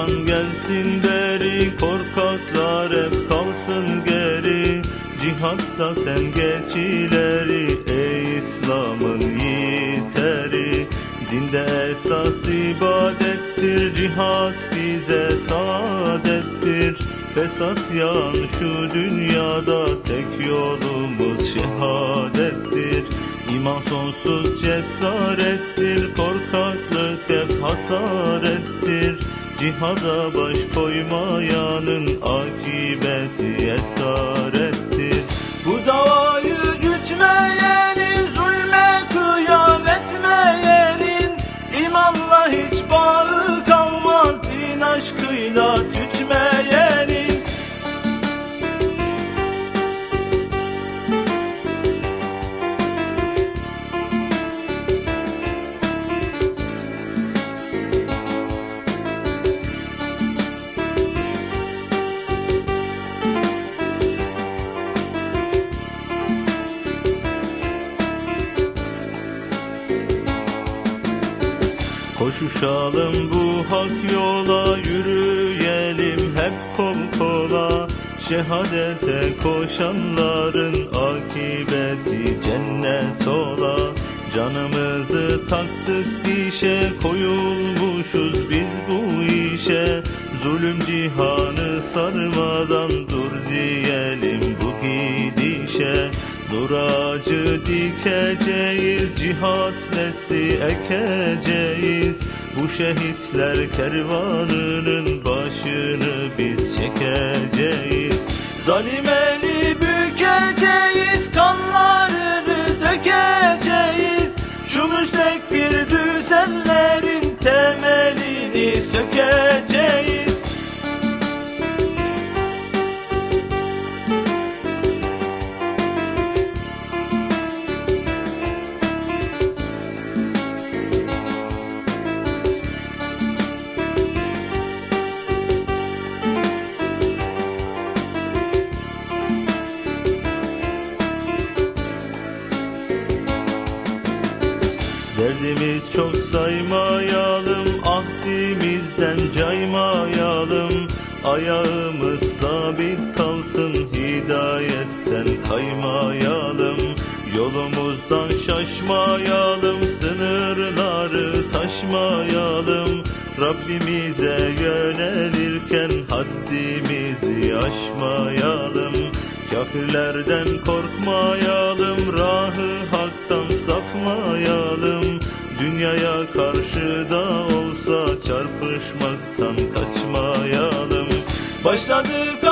gelsin beri Korkaklar hep kalsın geri. Cihatta sen geç ileri Ey İslam'ın yiğitleri Dinde esas ibadettir Cihat bize saadettir. Fesat yan şu dünyada Tek yolumuz şehadettir. İman sonsuz cesarettir Korkaklık hep hasarettir Cihada baş koymayanın akibeti esarettir. Bu davayı Koşuşalım bu hak yola yürüyelim hep kol kola. Şehadete koşanların akibeti cennet ola. Canımızı taktık dişe koyulmuşuz biz bu işe. Zulüm cihanı sarmadan dur diyelim bu gidişe Nur ağacı dikeceğiz, cihat nesli ekeceğiz. Bu şehitler kervanının başını biz çekeceğiz. Zalim eli bükeceğiz, kanlarını dökeceğiz. Şu müstekbir Derdimiz çok saymayalım Ahdimizden caymayalım. Ayağımız sabit kalsın Hidayetten kaymayalım. Yolumuzdan şaşmayalım Sınırları taşmayalım. Rabbimize yönelirken Haddimizi aşmayalım. Kafirlerden korkmayalım Rahı sapmayalım. Dünyaya karşı da olsa Çarpışmaktan kaçmayalım. Başladık